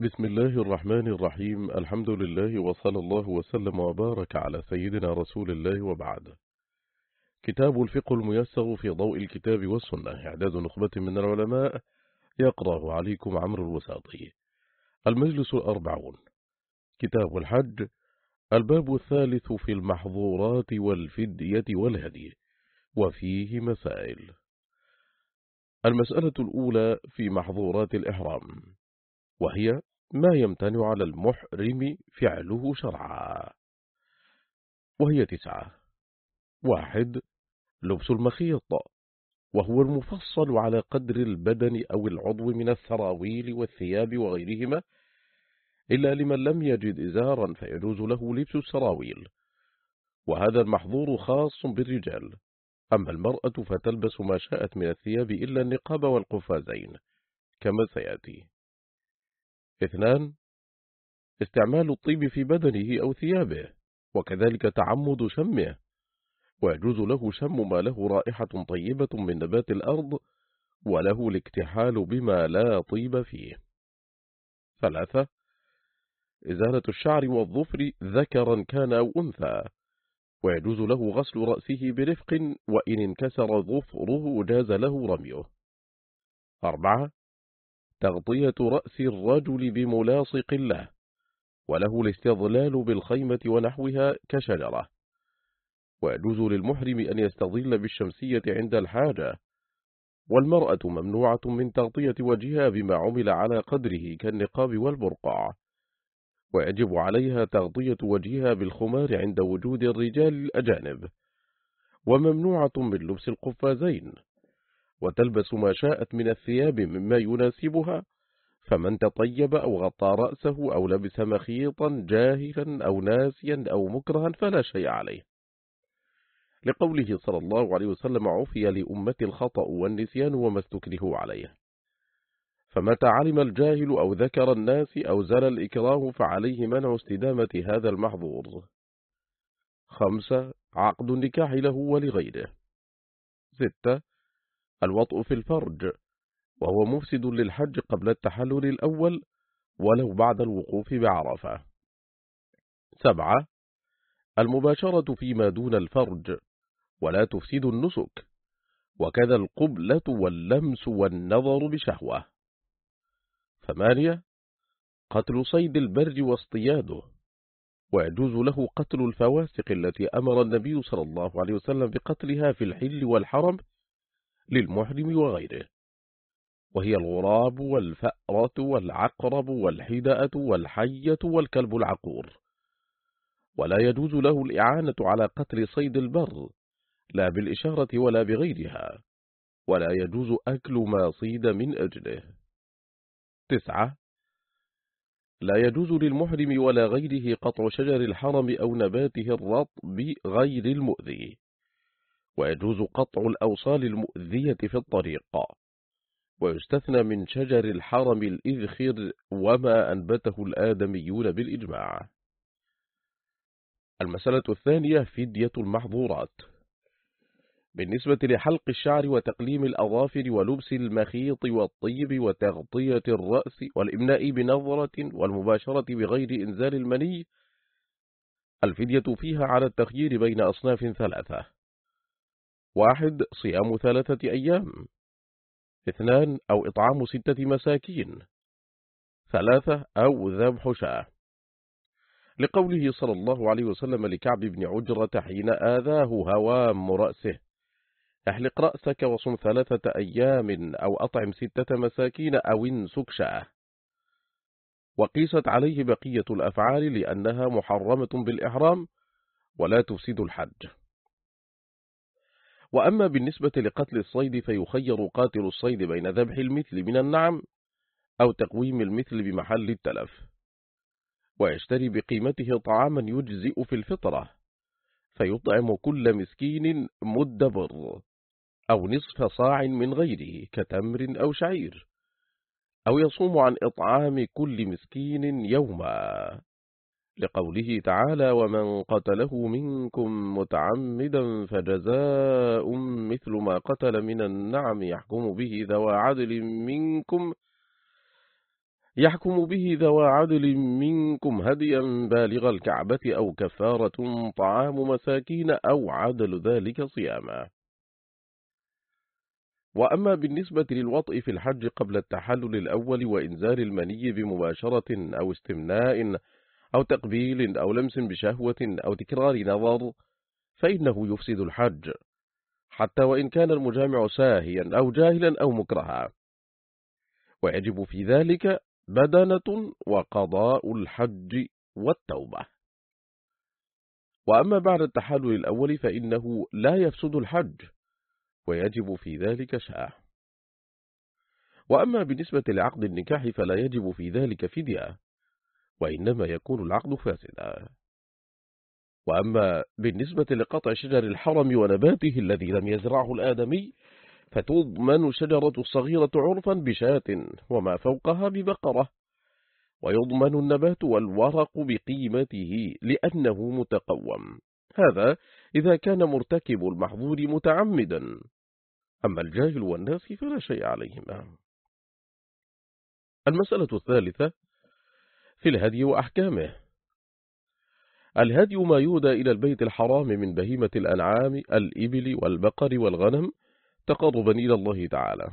بسم الله الرحمن الرحيم. الحمد لله وصلى الله وسلم وبارك على سيدنا رسول الله وبعد. كتاب الفقه الميسر في ضوء الكتاب والسنة. إعداد نخبة من العلماء. يقرأه عليكم عمرو الوساطي. المجلس الأربعون. كتاب الحج. الباب الثالث في المحظورات والفدية والهدي. وفيه مسائل. المسألة الأولى في محظورات الإحرام. وهي ما يمتنع على المحرم فعله شرعا. وهي تسعة. واحد. لبس المخيط. وهو المفصل على قدر البدن أو العضو من السراويل والثياب وغيرهما. إلا لمن لم يجد إزارا فيجوز له لبس السراويل. وهذا المحظور خاص بالرجال. أما المرأة فتلبس ما شاءت من الثياب إلا النقاب والقفازين. كما سيأتي. اثنان استعمال الطيب في بدنه أو ثيابه وكذلك تعمد شمه ويجوز له شم ما له رائحة طيبة من نبات الأرض وله الاكتحال بما لا طيب فيه. ثلاثة إزالة الشعر والظفر ذكرا كان أو أنثى ويجوز له غسل رأسه برفق وإن انكسر ظفره جاز له رميه. أربعة تغطية رأس الرجل بملاصق له وله الاستظلال بالخيمة ونحوها كشجرة. ويجوز للمحرم أن يستظل بالشمسية عند الحاجة والمرأة ممنوعة من تغطية وجهها بما عمل على قدره كالنقاب والبرقع. ويجب عليها تغطية وجهها بالخمار عند وجود الرجال الأجانب. وممنوعة من لبس القفازين. وتلبس ما شاءت من الثياب مما يناسبها فمن تطيب أو غطى رأسه أو لبس مخيطا جاهلا أو ناسيا أو مكرها فلا شيء عليه. لقوله صلى الله عليه وسلم عفي لأمة الخطأ والنسيان وما استكره عليه. فمتى علم الجاهل أو ذكر الناس أو زل الإكراه فعليه منع استدامة هذا المحظور خمسة عقد النكاح له ولغيره. ستة الوطء في الفرج وهو مفسد للحج قبل التحلل الأول ولو بعد الوقوف بعرفة. سبعة المباشرة فيما دون الفرج ولا تفسد النسك وكذا القبلة واللمس والنظر بشهوة. ثمانية قتل صيد البر واصطياده ويجوز له قتل الفواسق التي أمر النبي صلى الله عليه وسلم بقتلها في الحل والحرم للمحرم وغيره. وهي الغراب والفأرة والعقرب والحدأة والحية والكلب العقور. ولا يجوز له الإعانة على قتل صيد البر لا بالإشارة ولا بغيرها. ولا يجوز أكل ما صيد من أجله. تسعة لا يجوز للمحرم ولا غيره قطع شجر الحرم أو نباته الرطب غير المؤذي. ويجوز قطع الأوصال المؤذية في الطريق. ويستثنى من شجر الحرم الإذخر وما أنبته الآدميون بالإجماع. المسألة الثانية فدية المحظورات. بالنسبة لحلق الشعر وتقليم الأظافر ولبس المخيط والطيب وتغطية الرأس والإمناء بنظرة والمباشرة بغير إنزال المني الفدية فيها على التخيير بين أصناف ثلاثة. واحد صيام ثلاثة أيام. اثنان أو إطعام ستة مساكين. ثلاثة أو ذبح شاة. لقوله صلى الله عليه وسلم لكعب بن عجرة حين آذاه هوام رأسه أحلق رأسك وصم ثلاثة أيام أو أطعم ستة مساكين أو انسك شاة. وقيست عليه بقية الأفعال لأنها محرمة بالإحرام ولا تفسد الحج. وأما بالنسبة لقتل الصيد فيخير قاتل الصيد بين ذبح المثل من النعم أو تقويم المثل بمحل التلف ويشتري بقيمته طعاما يجزئ في الفطرة فيطعم كل مسكين مد بر أو نصف صاع من غيره كتمر أو شعير أو يصوم عن إطعام كل مسكين يوما. لقوله تعالى ومن قتله منكم متعمدا فجزاء مثل ما قتل من النعم يحكم به ذوى عدل منكم يحكم به ذوى عدل منكم هديا بالغ الكعبة أو كفارة طعام مساكين أو عدل ذلك صياما. وأما بالنسبة للوطء في الحج قبل التحلل الأول وإنزال المني بمباشرة أو استمناء أو تقبيل أو لمس بشهوة أو تكرار نظر فإنه يفسد الحج حتى وإن كان المجامع ساهيا أو جاهلا أو مكرها. ويجب في ذلك بدنة وقضاء الحج والتوبة. وأما بعد التحلل الأول فإنه لا يفسد الحج ويجب في ذلك شاء وأما بالنسبة لعقد النكاح فلا يجب في ذلك فدية. وإنما يكون العقد فاسدا. وأما بالنسبة لقطع شجر الحرم ونباته الذي لم يزرعه الآدمي فتضمن شجرة الصغيرة عرفا بشاة وما فوقها ببقرة. ويضمن النبات والورق بقيمته لأنه متقوم. هذا إذا كان مرتكب المحظور متعمدا. أما الجاهل والناس فلا شيء عليهما. المسألة الثالثة في الهدي وأحكامه. الهدي ما يودى إلى البيت الحرام من بهيمة الأنعام الإبل والبقر والغنم تقربا إلى الله تعالى.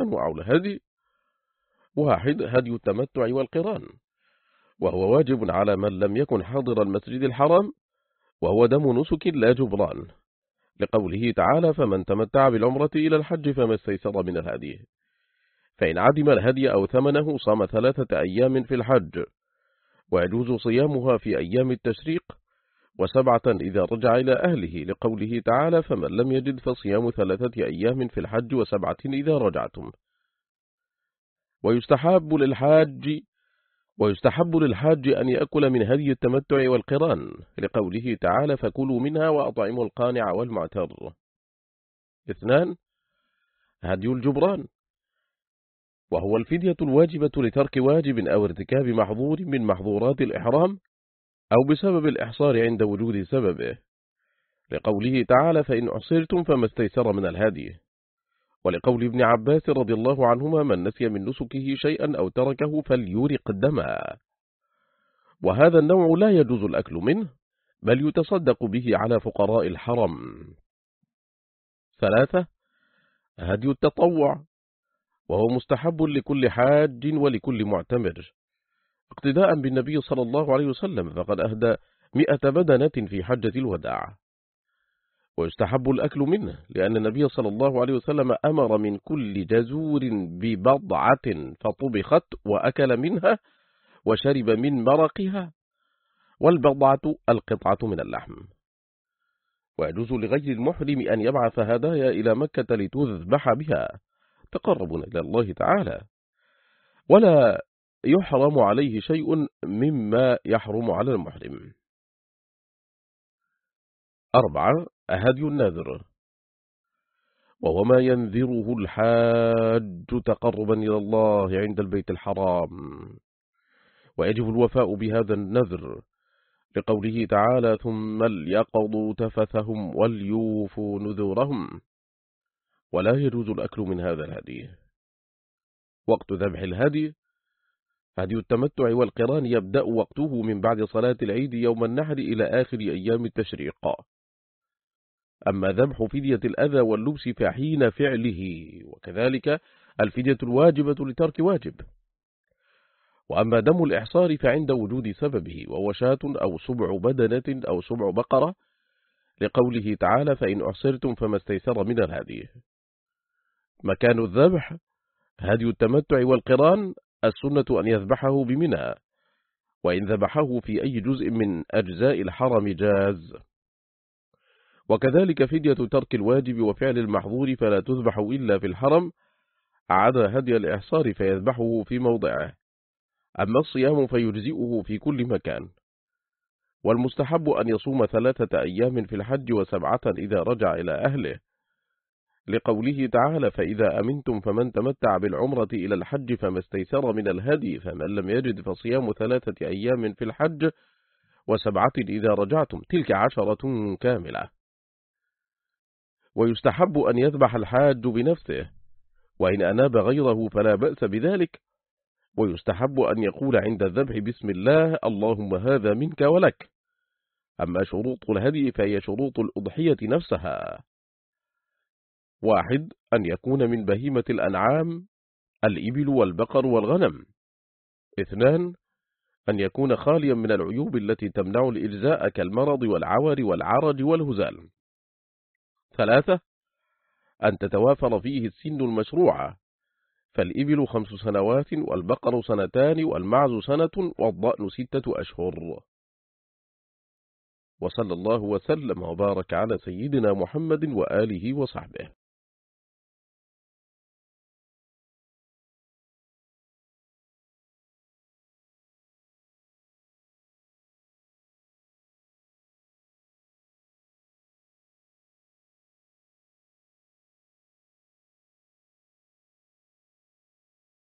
أنواع الهدي واحد هدي التمتع والقران وهو واجب على من لم يكن حاضر المسجد الحرام وهو دم نسك لا جبران. لقوله تعالى فمن تمتع بالعمرة إلى الحج فما استيسر من الهدي. فإن عدم الهدي أو ثمنه صام ثلاثة أيام في الحج. ويجوز صيامها في أيام التشريق. وسبعة إذا رجع إلى أهله لقوله تعالى فمن لم يجد فصيام ثلاثة أيام في الحج وسبعة إذا رجعتم. ويستحب للحاج ويستحب للحاج أن يأكل من هدي التمتع والقران لقوله تعالى فكلوا منها وأطعموا القانع والمعتر. اثنان هدي الجبران. وهو الفدية الواجبة لترك واجب أو ارتكاب محظور من محظورات الإحرام أو بسبب الإحصار عند وجود سببه. لقوله تعالى فإن أحصرتم فما استيسر من الهدي. ولقول ابن عباس رضي الله عنهما من نسي من نسكه شيئا أو تركه فليورق الدماء وهذا النوع لا يجوز الأكل منه بل يتصدق به على فقراء الحرم. ثلاثة هدي التطوع وهو مستحب لكل حاج ولكل معتمر. اقتداء بالنبي صلى الله عليه وسلم فقد أهدى مئة بدنة في حجة الوداع. ويستحب الأكل منه لأن النبي صلى الله عليه وسلم أمر من كل جزور ببضعة فطبخت وأكل منها وشرب من مرقها والبضعة القطعة من اللحم. ويجوز لغير المحرم أن يبعث هدايا إلى مكة لتذبح بها. تقرب إلى الله تعالى. ولا يحرم عليه شيء مما يحرم على المحرم. أربعة هدي النذر. وهو ما ينذره الحاج تقربا إلى الله عند البيت الحرام. ويجب الوفاء بهذا النذر لقوله تعالى ثم ليقضوا تفثهم وليوفوا نذورهم ولا يجوز الأكل من هذا الهدي. وقت ذبح الهدي هدي التمتع والقران يبدأ وقته من بعد صلاة العيد يوم النحر إلى آخر أيام التشريق. أما ذبح فدية الأذى واللبس فحين فعله وكذلك الفدية الواجبة لترك واجب. وأما دم الإحصار فعند وجود سببه وهو شاة أو سبع بدنة أو سبع بقرة لقوله تعالى فإن أحصرتم فما استيسر من الهدي مكان الذبح هدي التمتع والقران السنة أن يذبحه بمنى. وإن ذبحه في أي جزء من أجزاء الحرم جاز. وكذلك فدية ترك الواجب وفعل المحظور فلا تذبح إلا في الحرم عدا هدي الإحصار فيذبحه في موضعه. أما الصيام فيجزئه في كل مكان. والمستحب أن يصوم ثلاثة أيام في الحج وسبعة إذا رجع إلى أهله. لقوله تعالى فإذا أمنتم فمن تمتع بالعمرة إلى الحج فما استيسر من الهدي فمن لم يجد فصيام ثلاثة أيام في الحج وسبعة إذا رجعتم تلك عشرة كاملة. ويستحب أن يذبح الحاج بنفسه وإن أناب غيره فلا بأس بذلك. ويستحب أن يقول عند الذبح بسم الله اللهم هذا منك ولك. أما شروط الهدي فهي شروط الأضحية نفسها. واحد أن يكون من بهيمة الأنعام الإبل والبقر والغنم. اثنان أن يكون خاليا من العيوب التي تمنع الإجزاء كالمرض والعور والعرج والهزال. ثلاثة أن تتوافر فيه السن المشروعة فالإبل خمس سنوات والبقر سنتان والمعز سنة والضأن ستة أشهر. وصلى الله وسلم وبارك على سيدنا محمد وآله وصحبه.